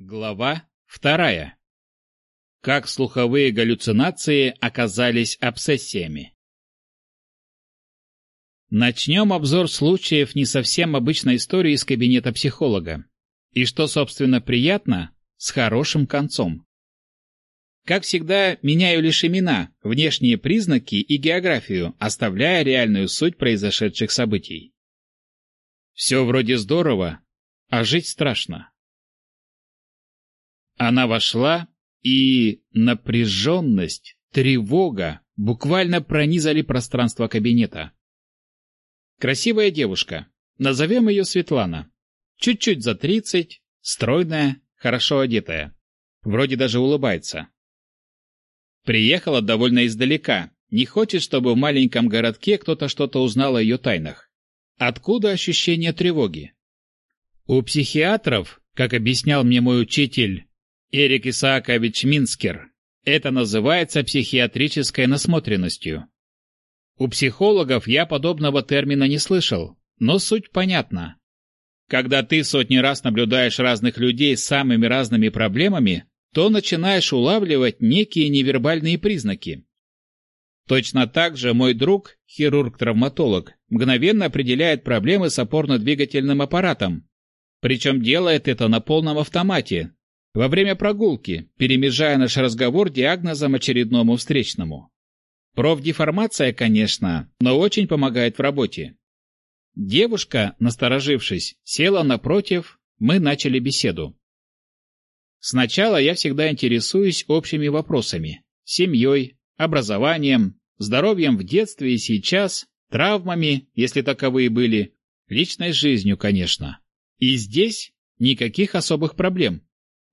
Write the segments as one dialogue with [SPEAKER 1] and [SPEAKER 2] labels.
[SPEAKER 1] Глава вторая. Как слуховые галлюцинации оказались обсессиями. Начнем обзор случаев не совсем обычной истории из кабинета психолога. И что, собственно, приятно, с хорошим концом. Как всегда, меняю лишь имена, внешние признаки и географию, оставляя реальную суть произошедших событий. Все вроде здорово, а жить страшно. Она вошла, и напряженность, тревога буквально пронизали пространство кабинета. Красивая девушка, назовем ее Светлана. Чуть-чуть за тридцать, стройная, хорошо одетая. Вроде даже улыбается. Приехала довольно издалека, не хочет, чтобы в маленьком городке кто-то что-то узнал о ее тайнах. Откуда ощущение тревоги? У психиатров, как объяснял мне мой учитель Эрик Исаакович Минскер. Это называется психиатрической насмотренностью. У психологов я подобного термина не слышал, но суть понятна. Когда ты сотни раз наблюдаешь разных людей с самыми разными проблемами, то начинаешь улавливать некие невербальные признаки. Точно так же мой друг, хирург-травматолог, мгновенно определяет проблемы с опорно-двигательным аппаратом. Причем делает это на полном автомате, во время прогулки, перемежая наш разговор диагнозом очередному встречному. Профдеформация, конечно, но очень помогает в работе. Девушка, насторожившись, села напротив, мы начали беседу. Сначала я всегда интересуюсь общими вопросами – семьей, образованием, здоровьем в детстве и сейчас, травмами, если таковые были, личной жизнью, конечно. И здесь никаких особых проблем.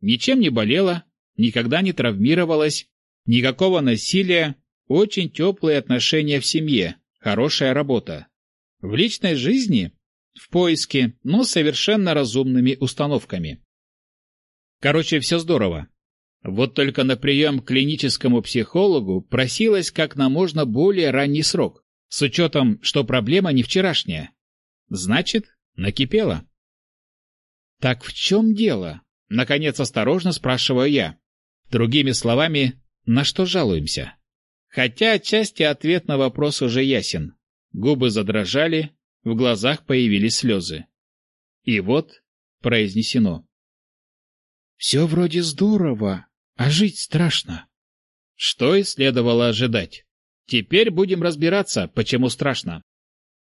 [SPEAKER 1] Ничем не болела, никогда не травмировалась, никакого насилия, очень теплые отношения в семье, хорошая работа. В личной жизни в поиске, но совершенно разумными установками. Короче, все здорово. Вот только на прием к клиническому психологу просилась как на можно более ранний срок, с учетом, что проблема не вчерашняя. Значит, накипела. Так в чем дело? Наконец осторожно спрашиваю я. Другими словами, на что жалуемся? Хотя отчасти ответ на вопрос уже ясен. Губы задрожали, в глазах появились слезы. И вот произнесено. «Все вроде здорово, а жить страшно». Что и следовало ожидать. Теперь будем разбираться, почему страшно.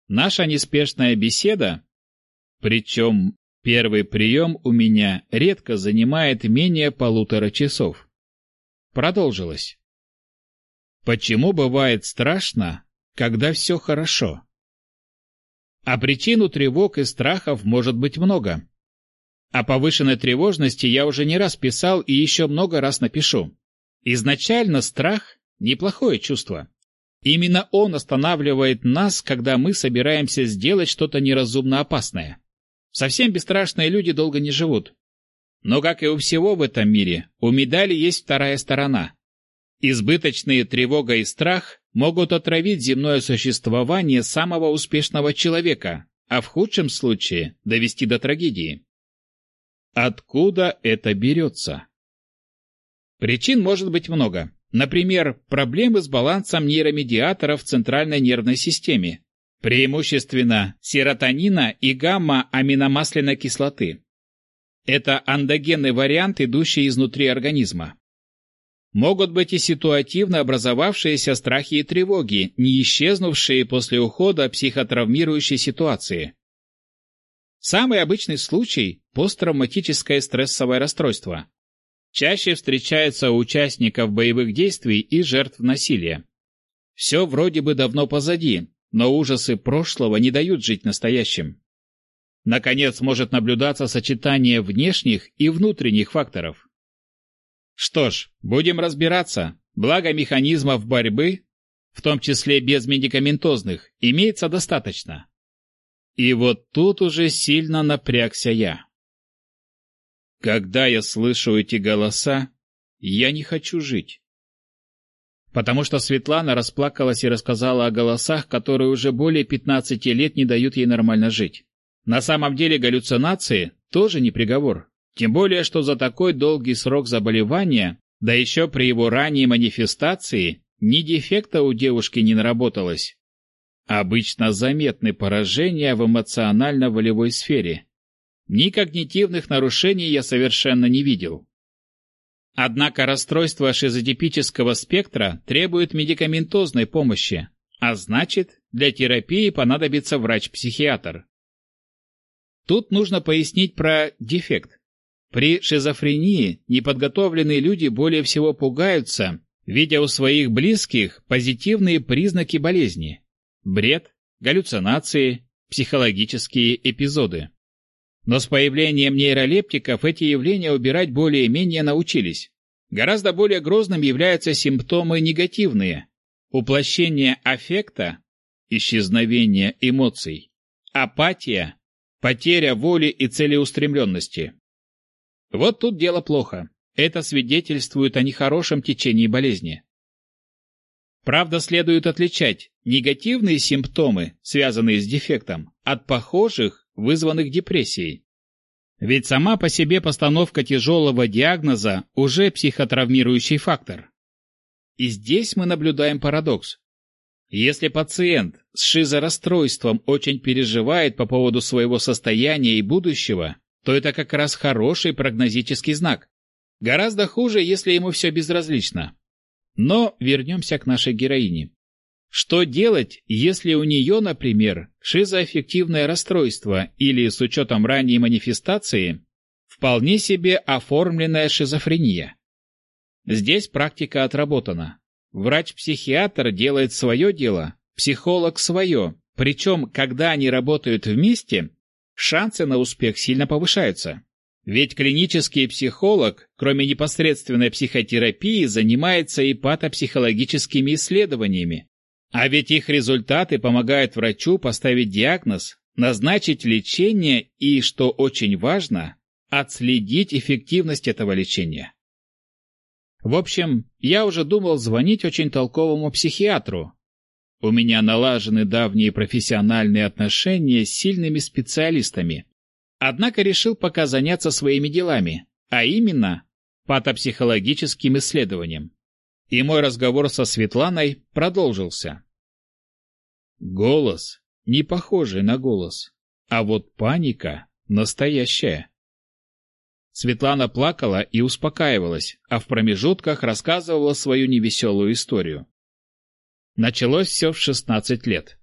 [SPEAKER 1] Наша неспешная беседа, причем Первый прием у меня редко занимает менее полутора часов. Продолжилось. Почему бывает страшно, когда все хорошо? А причину тревог и страхов может быть много. О повышенной тревожности я уже не раз писал и еще много раз напишу. Изначально страх – неплохое чувство. Именно он останавливает нас, когда мы собираемся сделать что-то неразумно опасное. Совсем бесстрашные люди долго не живут. Но, как и у всего в этом мире, у медали есть вторая сторона. Избыточные тревога и страх могут отравить земное существование самого успешного человека, а в худшем случае довести до трагедии. Откуда это берется? Причин может быть много. Например, проблемы с балансом нейромедиаторов в центральной нервной системе, преимущественно серотонина и гамма-аминомасляной кислоты. Это андогенный вариант, идущий изнутри организма. Могут быть и ситуативно образовавшиеся страхи и тревоги, не исчезнувшие после ухода психотравмирующей ситуации. Самый обычный случай – посттравматическое стрессовое расстройство. Чаще встречается у участников боевых действий и жертв насилия. Все вроде бы давно позади, но ужасы прошлого не дают жить настоящим. Наконец может наблюдаться сочетание внешних и внутренних факторов. Что ж, будем разбираться, благо механизмов борьбы, в том числе без медикаментозных, имеется достаточно. И вот тут уже сильно напрягся я. Когда я слышу эти голоса, я не хочу жить потому что Светлана расплакалась и рассказала о голосах, которые уже более 15 лет не дают ей нормально жить. На самом деле галлюцинации тоже не приговор. Тем более, что за такой долгий срок заболевания, да еще при его ранней манифестации, ни дефекта у девушки не наработалось. Обычно заметны поражения в эмоционально-волевой сфере. Ни когнитивных нарушений я совершенно не видел. Однако расстройство шизотипического спектра требует медикаментозной помощи, а значит, для терапии понадобится врач-психиатр. Тут нужно пояснить про дефект. При шизофрении неподготовленные люди более всего пугаются, видя у своих близких позитивные признаки болезни – бред, галлюцинации, психологические эпизоды. Но с появлением нейролептиков эти явления убирать более-менее научились. Гораздо более грозным являются симптомы негативные. Уплощение аффекта, исчезновение эмоций, апатия, потеря воли и целеустремленности. Вот тут дело плохо. Это свидетельствует о нехорошем течении болезни. Правда, следует отличать негативные симптомы, связанные с дефектом, от похожих, вызванных депрессией. Ведь сама по себе постановка тяжелого диагноза уже психотравмирующий фактор. И здесь мы наблюдаем парадокс. Если пациент с шизорасстройством очень переживает по поводу своего состояния и будущего, то это как раз хороший прогнозический знак. Гораздо хуже, если ему все безразлично. Но вернемся к нашей героине. Что делать, если у нее, например, шизоаффективное расстройство или, с учетом ранней манифестации, вполне себе оформленная шизофрения? Здесь практика отработана. Врач-психиатр делает свое дело, психолог свое, причем, когда они работают вместе, шансы на успех сильно повышаются. Ведь клинический психолог, кроме непосредственной психотерапии, занимается и патопсихологическими исследованиями, а ведь их результаты помогают врачу поставить диагноз, назначить лечение и, что очень важно, отследить эффективность этого лечения. В общем, я уже думал звонить очень толковому психиатру. У меня налажены давние профессиональные отношения с сильными специалистами. Однако решил пока заняться своими делами, а именно патопсихологическим исследованием и мой разговор со Светланой продолжился. Голос не похожий на голос, а вот паника настоящая. Светлана плакала и успокаивалась, а в промежутках рассказывала свою невеселую историю. Началось все в 16 лет.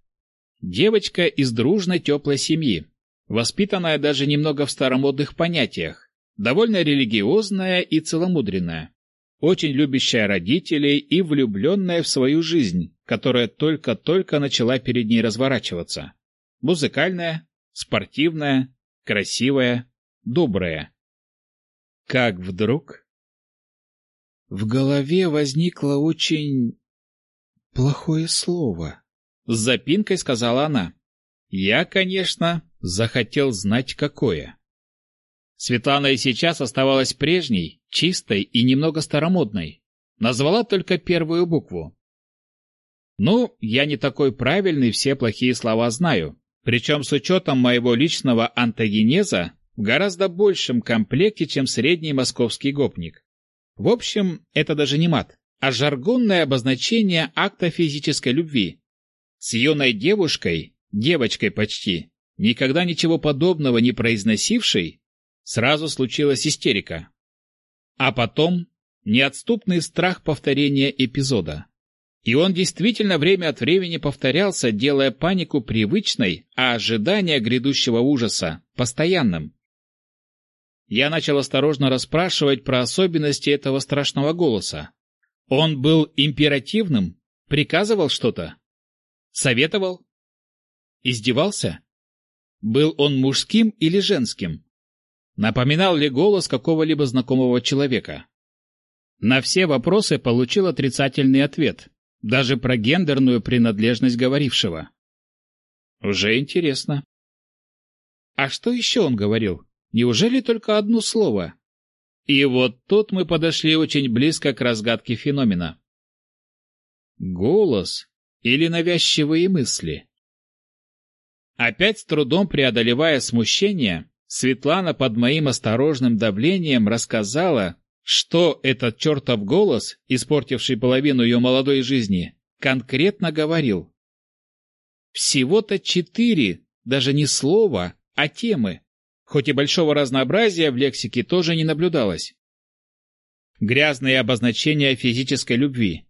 [SPEAKER 1] Девочка из дружной теплой семьи, воспитанная даже немного в старомодных понятиях, довольно религиозная и целомудренная очень любящая родителей и влюбленная в свою жизнь, которая только-только начала перед ней разворачиваться. Музыкальная, спортивная, красивая, добрая. Как вдруг... В голове возникло очень... плохое слово. С запинкой сказала она. Я, конечно, захотел знать, какое. Светлана и сейчас оставалась прежней, чистой и немного старомодной. Назвала только первую букву. Ну, я не такой правильный, все плохие слова знаю. Причем с учетом моего личного антогенеза в гораздо большем комплекте, чем средний московский гопник. В общем, это даже не мат, а жаргонное обозначение акта физической любви. С юной девушкой, девочкой почти, никогда ничего подобного не произносившей, Сразу случилась истерика. А потом неотступный страх повторения эпизода. И он действительно время от времени повторялся, делая панику привычной, а ожидание грядущего ужаса постоянным. Я начал осторожно расспрашивать про особенности этого страшного голоса. Он был императивным, приказывал что-то, советовал, издевался. Был он мужским или женским? Напоминал ли голос какого-либо знакомого человека? На все вопросы получил отрицательный ответ, даже про гендерную принадлежность говорившего. Уже интересно. А что еще он говорил? Неужели только одно слово? И вот тут мы подошли очень близко к разгадке феномена. Голос или навязчивые мысли? Опять с трудом преодолевая смущение, Светлана под моим осторожным давлением рассказала, что этот чертов голос, испортивший половину ее молодой жизни, конкретно говорил. Всего-то четыре, даже не слова, а темы, хоть и большого разнообразия в лексике тоже не наблюдалось. Грязные обозначения физической любви.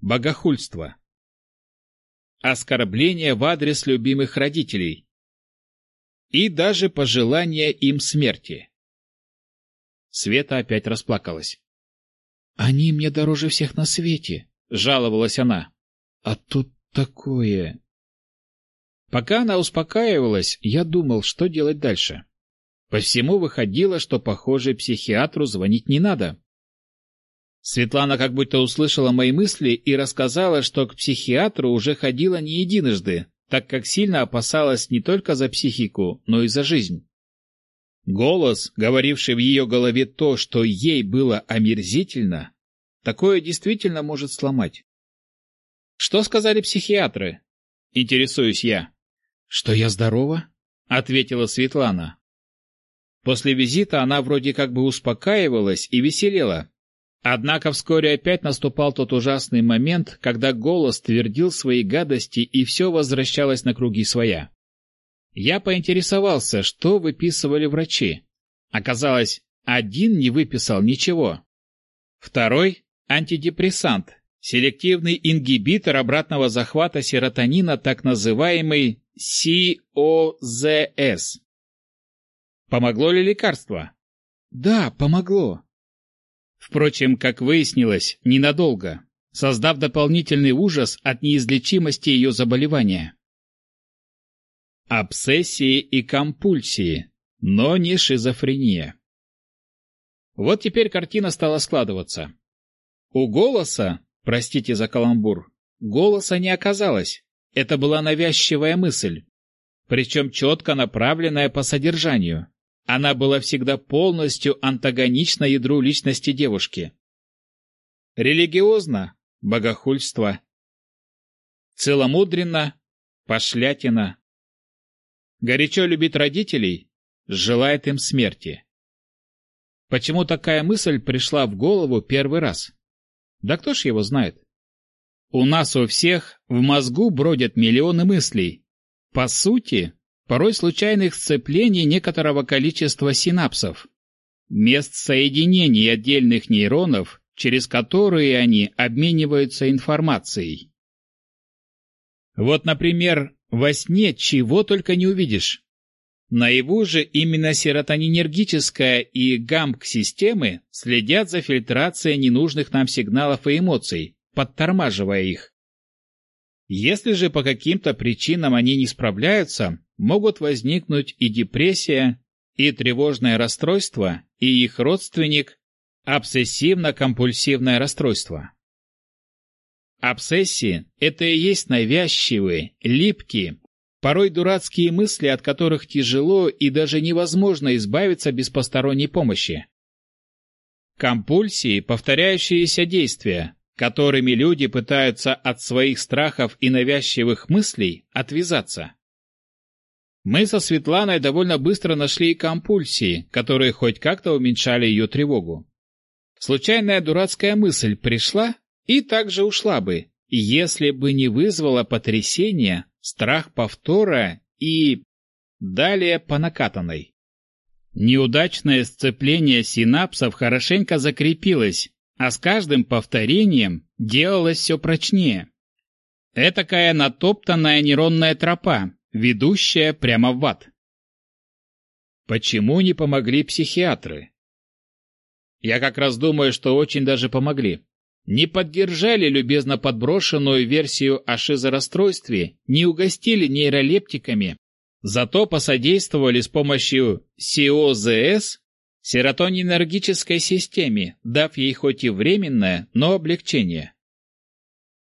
[SPEAKER 1] Богохульство. Оскорбление в адрес любимых родителей. И даже пожелание им смерти. Света опять расплакалась. «Они мне дороже всех на свете», — жаловалась она. «А тут такое...» Пока она успокаивалась, я думал, что делать дальше. По всему выходило, что, похоже, психиатру звонить не надо. Светлана как будто услышала мои мысли и рассказала, что к психиатру уже ходила не единожды, так как сильно опасалась не только за психику, но и за жизнь. Голос, говоривший в ее голове то, что ей было омерзительно, такое действительно может сломать. Что сказали психиатры? Интересуюсь я. Что я здорова? ответила Светлана. После визита она вроде как бы успокаивалась и веселела. Однако вскоре опять наступал тот ужасный момент, когда голос твердил свои гадости и все возвращалось на круги своя. Я поинтересовался, что выписывали врачи. Оказалось, один не выписал ничего. Второй – антидепрессант, селективный ингибитор обратного захвата серотонина, так называемый COZS. Помогло ли лекарство? Да, помогло. Впрочем, как выяснилось, ненадолго, создав дополнительный ужас от неизлечимости ее заболевания. Обсессии и компульсии, но не шизофрения. Вот теперь картина стала складываться. У голоса, простите за каламбур, голоса не оказалось. Это была навязчивая мысль, причем четко направленная по содержанию. Она была всегда полностью антагонична ядру личности девушки. Религиозно – богохульство. Целомудренно – пошлятина. Горячо любит родителей, желает им смерти. Почему такая мысль пришла в голову первый раз? Да кто ж его знает? У нас у всех в мозгу бродят миллионы мыслей. По сути, порой случайных сцеплений некоторого количества синапсов, мест соединений отдельных нейронов, через которые они обмениваются информацией. Вот, например, во сне чего только не увидишь. Наяву же именно серотонинергическая и гамк-системы следят за фильтрацией ненужных нам сигналов и эмоций, подтормаживая их. Если же по каким-то причинам они не справляются, могут возникнуть и депрессия, и тревожное расстройство, и их родственник – обсессивно-компульсивное расстройство. Обсессии – это и есть навязчивые, липкие, порой дурацкие мысли, от которых тяжело и даже невозможно избавиться без посторонней помощи. Компульсии – повторяющиеся действия, которыми люди пытаются от своих страхов и навязчивых мыслей отвязаться. Мы со Светланой довольно быстро нашли компульсии, которые хоть как-то уменьшали ее тревогу. Случайная дурацкая мысль пришла и также ушла бы, если бы не вызвала потрясение, страх повтора и... далее по накатанной. Неудачное сцепление синапсов хорошенько закрепилось, а с каждым повторением делалось все прочнее. Этакая натоптанная нейронная тропа, ведущая прямо в ад. Почему не помогли психиатры? Я как раз думаю, что очень даже помогли не поддержали любезно подброшенную версию о шизорасстройстве, не угостили нейролептиками, зато посодействовали с помощью СИОЗС серотонинергической системе, дав ей хоть и временное, но облегчение.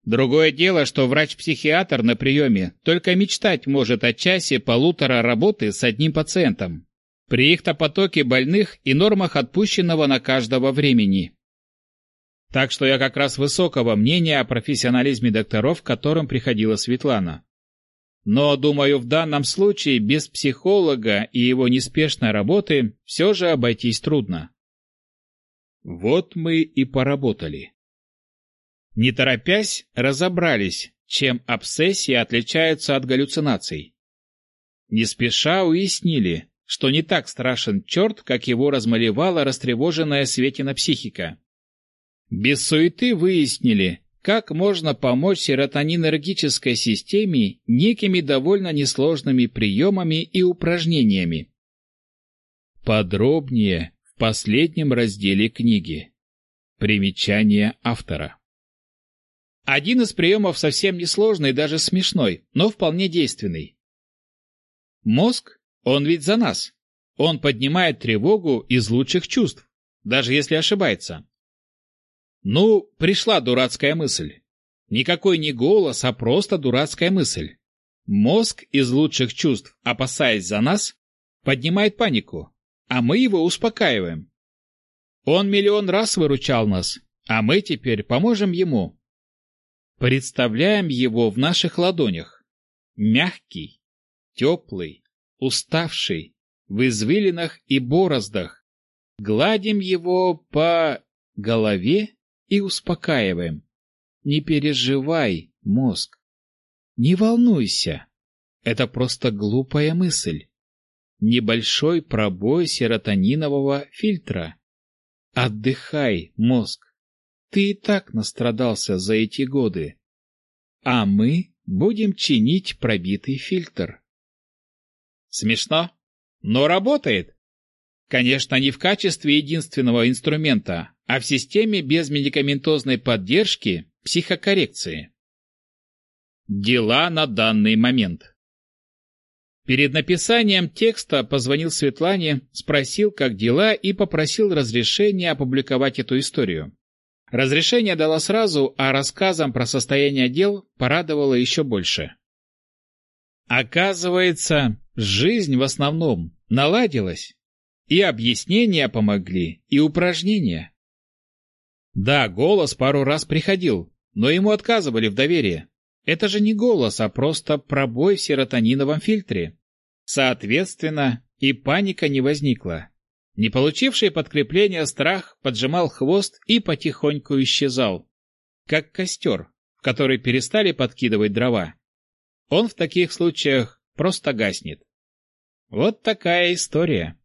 [SPEAKER 1] Другое дело, что врач-психиатр на приеме только мечтать может о часе-полутора работы с одним пациентом. При их-то потоке больных и нормах отпущенного на каждого времени. Так что я как раз высокого мнения о профессионализме докторов, к которым приходила Светлана. Но, думаю, в данном случае без психолога и его неспешной работы все же обойтись трудно. Вот мы и поработали. Не торопясь, разобрались, чем обсессии отличаются от галлюцинаций. Не спеша уяснили, что не так страшен черт, как его размалевала растревоженная Светина психика. Без суеты выяснили, как можно помочь серотонинергической системе некими довольно несложными приемами и упражнениями. Подробнее в последнем разделе книги. Примечание автора. Один из приемов совсем несложный, даже смешной, но вполне действенный. Мозг, он ведь за нас. Он поднимает тревогу из лучших чувств, даже если ошибается. Ну, пришла дурацкая мысль. Никакой не голос, а просто дурацкая мысль. Мозг из лучших чувств, опасаясь за нас, поднимает панику, а мы его успокаиваем. Он миллион раз выручал нас, а мы теперь поможем ему. Представляем его в наших ладонях. Мягкий, теплый, уставший, в извилинах и бороздах. Гладим его по голове и успокаиваем. Не переживай, мозг. Не волнуйся. Это просто глупая мысль. Небольшой пробой серотонинового фильтра. Отдыхай, мозг. Ты и так настрадался за эти годы. А мы будем чинить пробитый фильтр. Смешно, но работает. Конечно, не в качестве единственного инструмента, а в системе без медикаментозной поддержки психокоррекции. Дела на данный момент. Перед написанием текста позвонил Светлане, спросил, как дела, и попросил разрешения опубликовать эту историю. Разрешение дала сразу, а рассказом про состояние дел порадовало еще больше. Оказывается, жизнь в основном наладилась. И объяснения помогли, и упражнения. Да, голос пару раз приходил, но ему отказывали в доверии. Это же не голос, а просто пробой в серотониновом фильтре. Соответственно, и паника не возникла. Не получивший подкрепления страх поджимал хвост и потихоньку исчезал. Как костер, в который перестали подкидывать дрова. Он в таких случаях просто гаснет. Вот такая история.